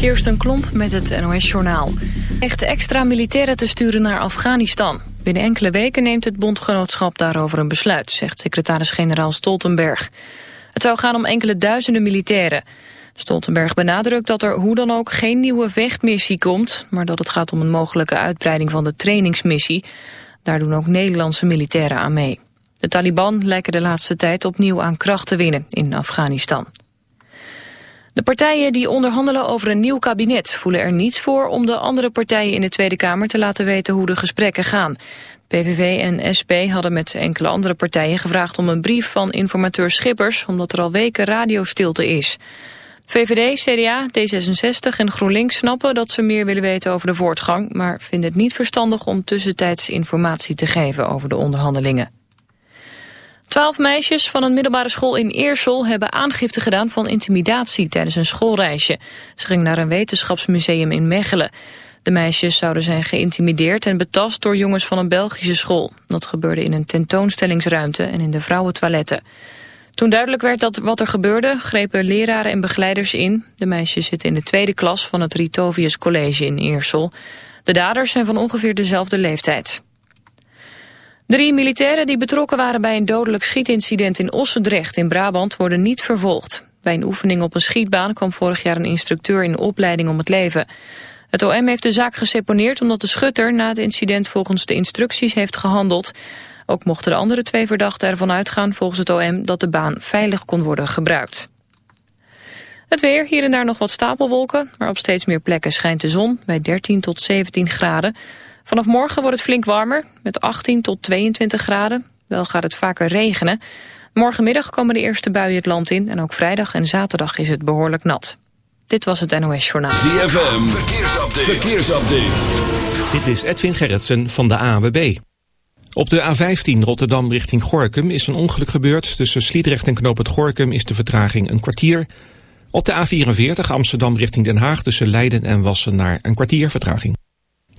Kirsten Klomp met het NOS-journaal. Echt extra militairen te sturen naar Afghanistan. Binnen enkele weken neemt het bondgenootschap daarover een besluit, zegt secretaris-generaal Stoltenberg. Het zou gaan om enkele duizenden militairen. Stoltenberg benadrukt dat er hoe dan ook geen nieuwe vechtmissie komt... maar dat het gaat om een mogelijke uitbreiding van de trainingsmissie. Daar doen ook Nederlandse militairen aan mee. De Taliban lijken de laatste tijd opnieuw aan kracht te winnen in Afghanistan. De partijen die onderhandelen over een nieuw kabinet voelen er niets voor om de andere partijen in de Tweede Kamer te laten weten hoe de gesprekken gaan. PVV en SP hadden met enkele andere partijen gevraagd om een brief van informateur Schippers, omdat er al weken radiostilte is. VVD, CDA, D66 en GroenLinks snappen dat ze meer willen weten over de voortgang, maar vinden het niet verstandig om tussentijds informatie te geven over de onderhandelingen. Twaalf meisjes van een middelbare school in Eersel hebben aangifte gedaan van intimidatie tijdens een schoolreisje. Ze gingen naar een wetenschapsmuseum in Mechelen. De meisjes zouden zijn geïntimideerd en betast door jongens van een Belgische school. Dat gebeurde in een tentoonstellingsruimte en in de vrouwentoiletten. Toen duidelijk werd dat wat er gebeurde, grepen leraren en begeleiders in. De meisjes zitten in de tweede klas van het Ritovius College in Eersel. De daders zijn van ongeveer dezelfde leeftijd. Drie militairen die betrokken waren bij een dodelijk schietincident in Ossendrecht in Brabant worden niet vervolgd. Bij een oefening op een schietbaan kwam vorig jaar een instructeur in opleiding om het leven. Het OM heeft de zaak geseponeerd omdat de schutter na het incident volgens de instructies heeft gehandeld. Ook mochten de andere twee verdachten ervan uitgaan volgens het OM dat de baan veilig kon worden gebruikt. Het weer, hier en daar nog wat stapelwolken, maar op steeds meer plekken schijnt de zon bij 13 tot 17 graden. Vanaf morgen wordt het flink warmer, met 18 tot 22 graden. Wel gaat het vaker regenen. Morgenmiddag komen de eerste buien het land in... en ook vrijdag en zaterdag is het behoorlijk nat. Dit was het NOS Journaal. ZFM, verkeersupdate. verkeersupdate. Dit is Edwin Gerritsen van de AWB. Op de A15 Rotterdam richting Gorkum is een ongeluk gebeurd. Tussen Sliedrecht en Knoop het Gorkum is de vertraging een kwartier. Op de A44 Amsterdam richting Den Haag tussen Leiden en Wassenaar een kwartier vertraging.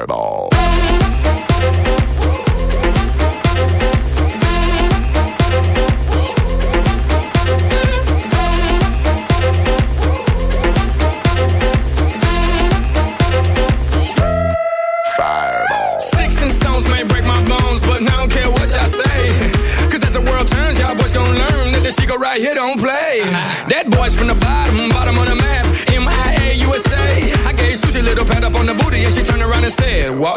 at all.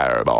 fireball.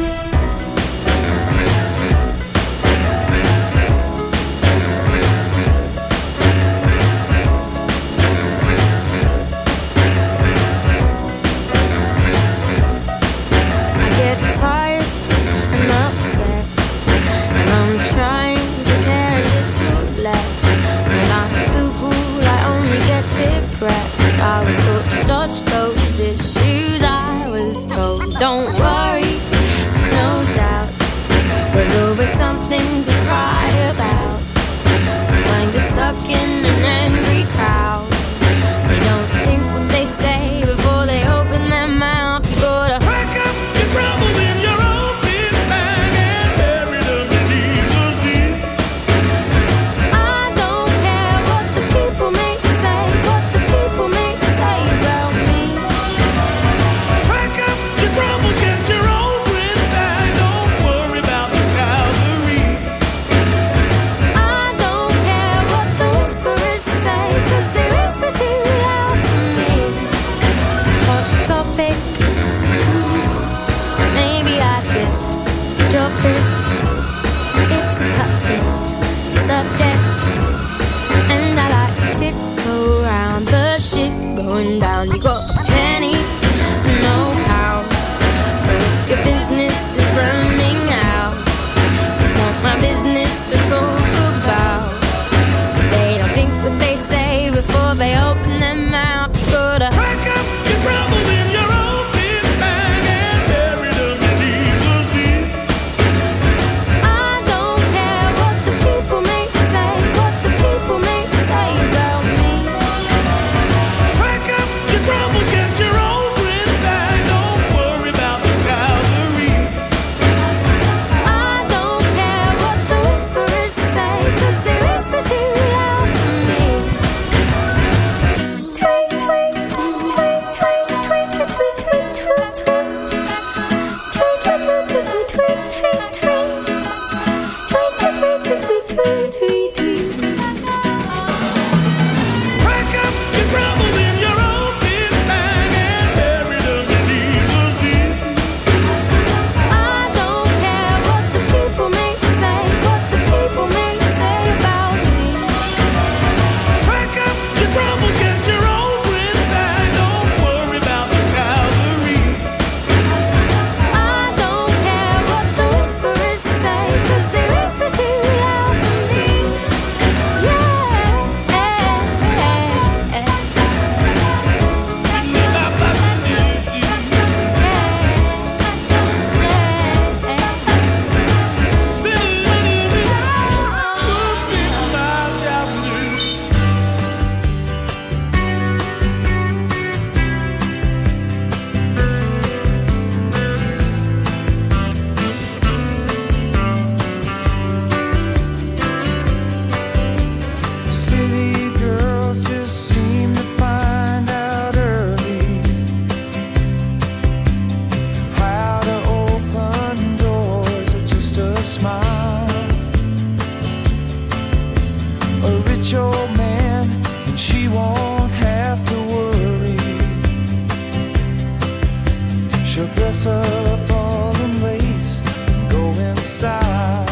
To dress up all in lace and go in style.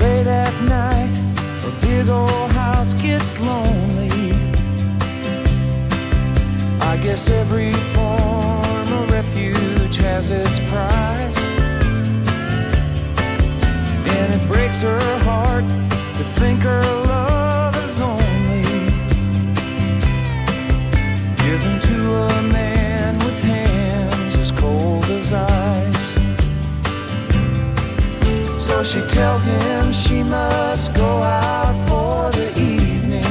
Late at night, a big old house gets lonely. I guess every form of refuge has its price. And it breaks her heart to think her So she tells him she must go out for the evening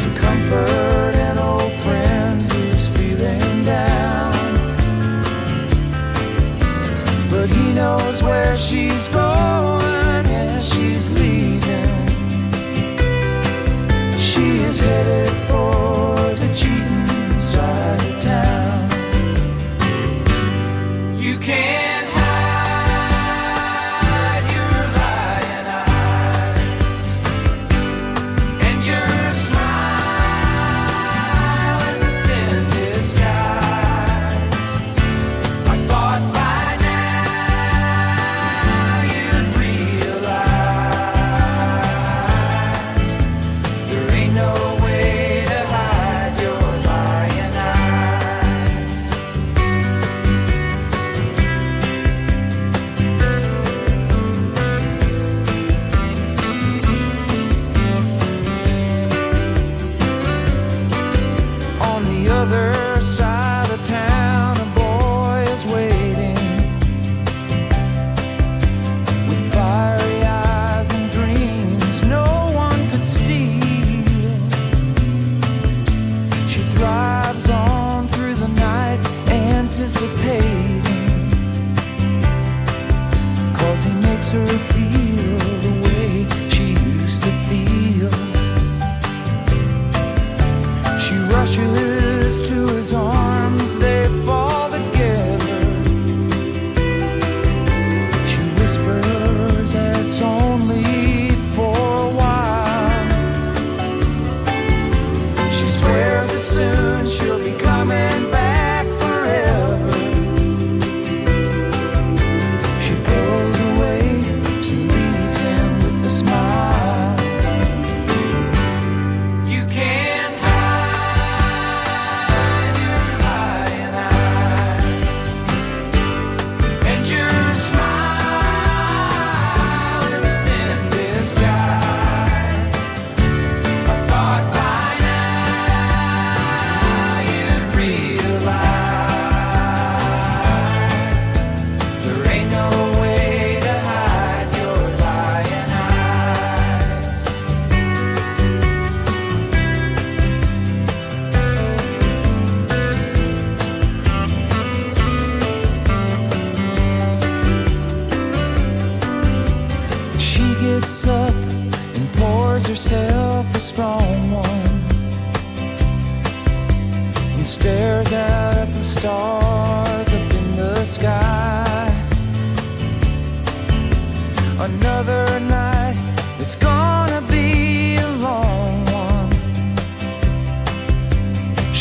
to comfort an old friend who's feeling down. But he knows where she's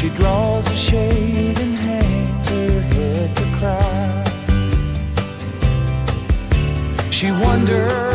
She draws a shade and hangs her head to cry. She wonders.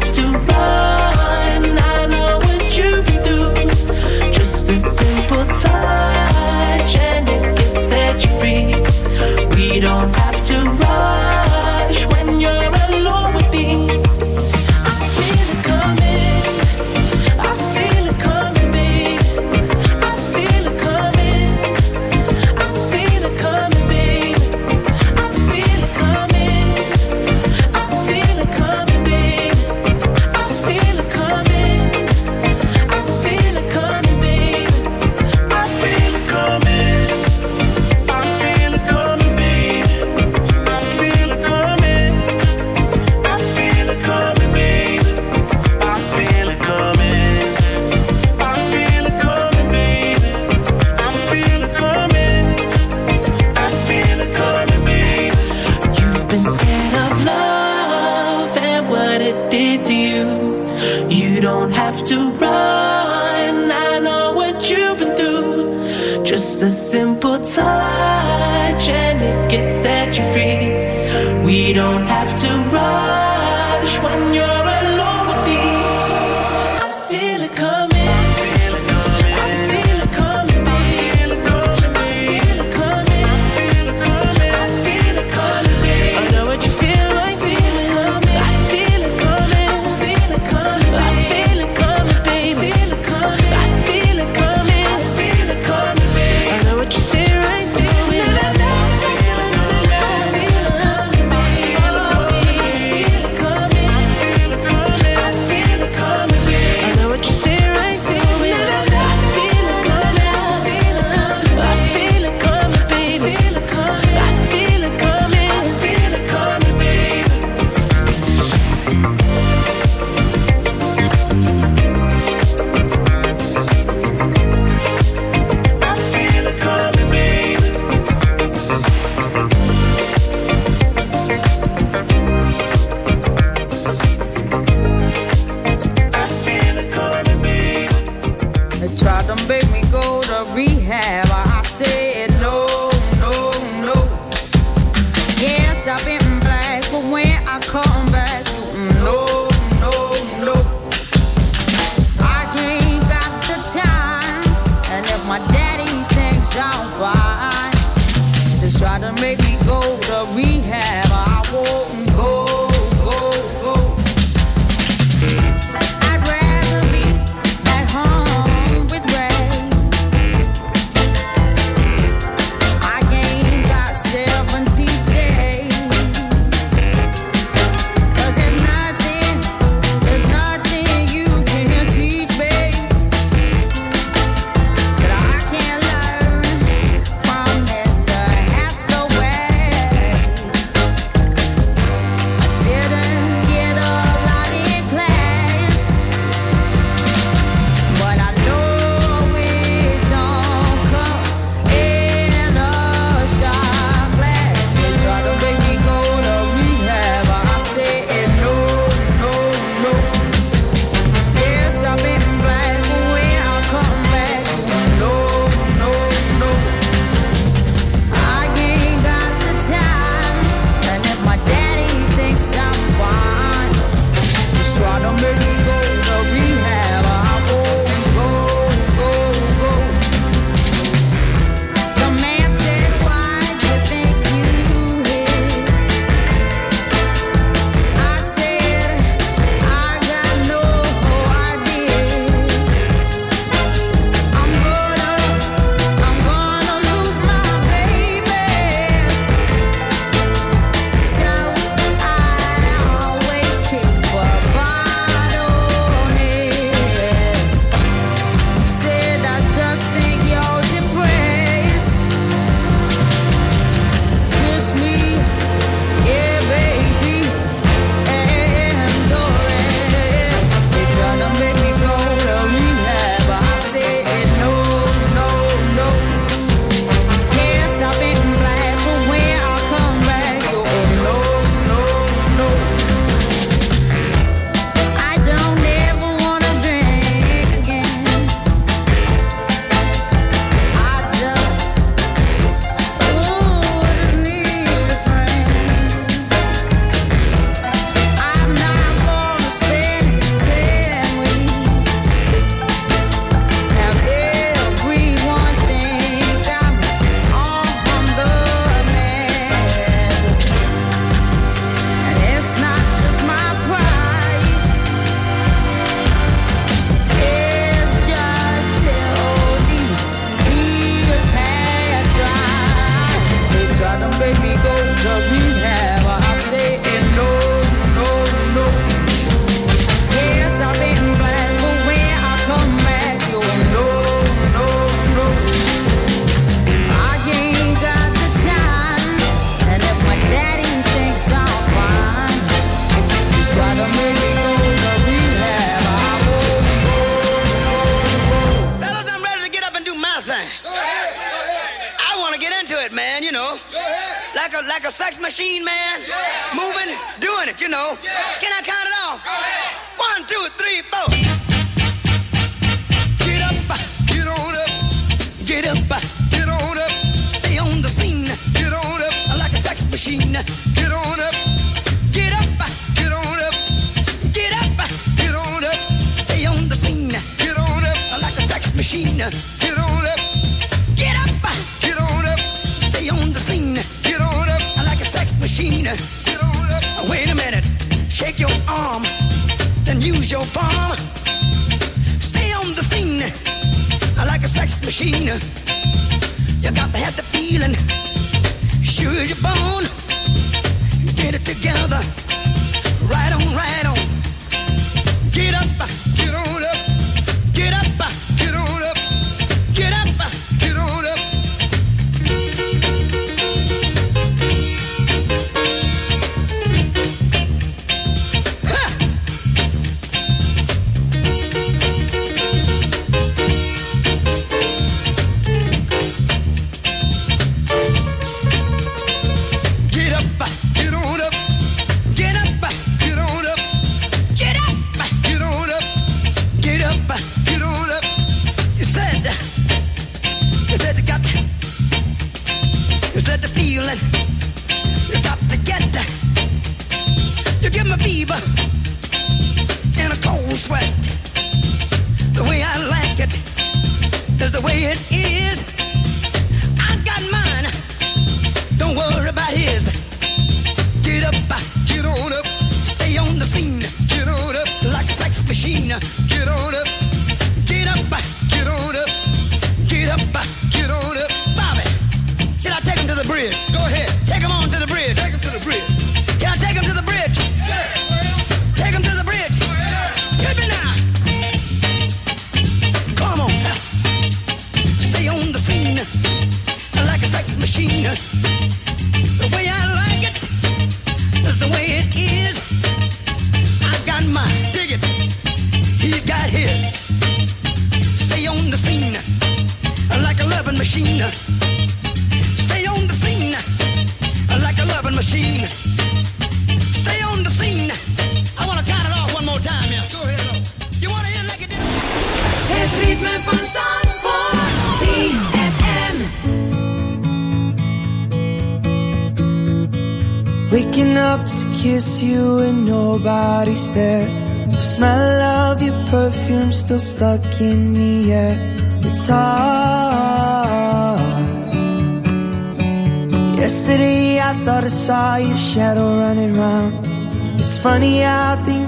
don't have to run. don't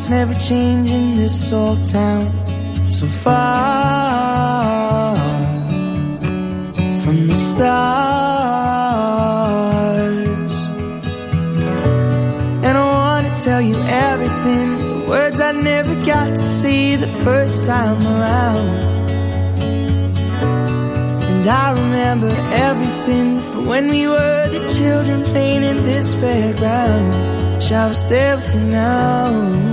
It's never changing this old town so far from the stars. And I wanna tell you everything the words I never got to see the first time around. And I remember everything from when we were the children playing in this fairground. Shall I stay with you now?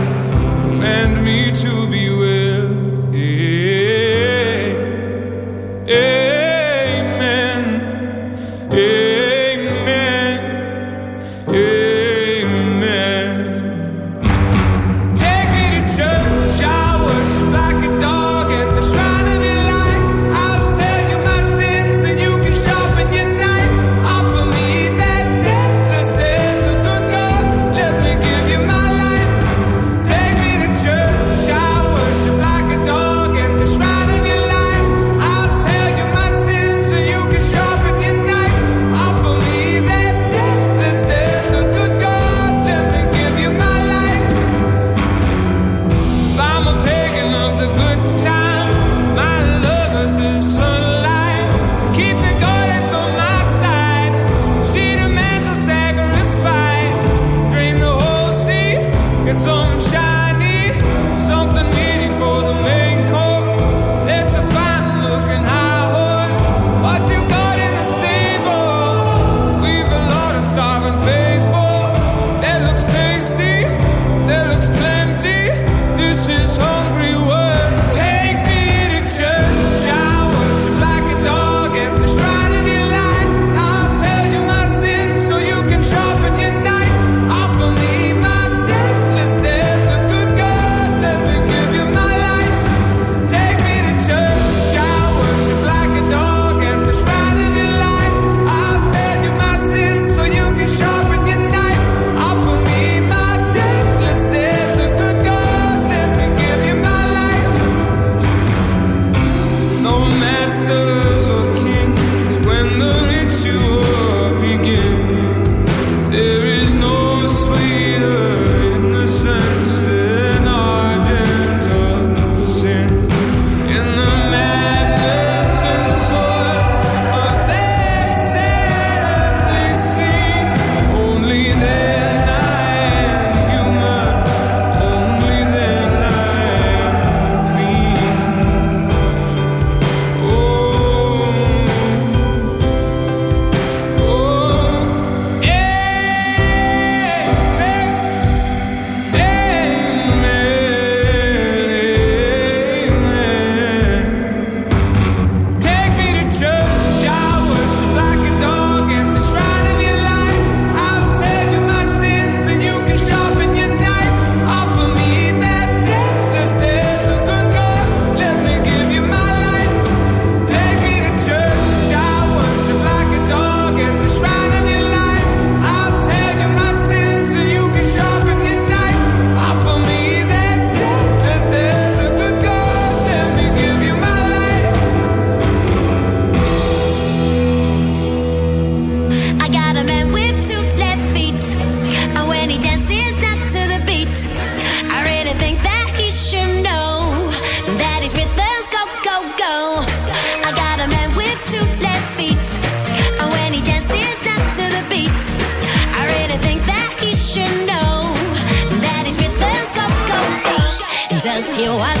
command me to be well. Yeah. Yeah. yo.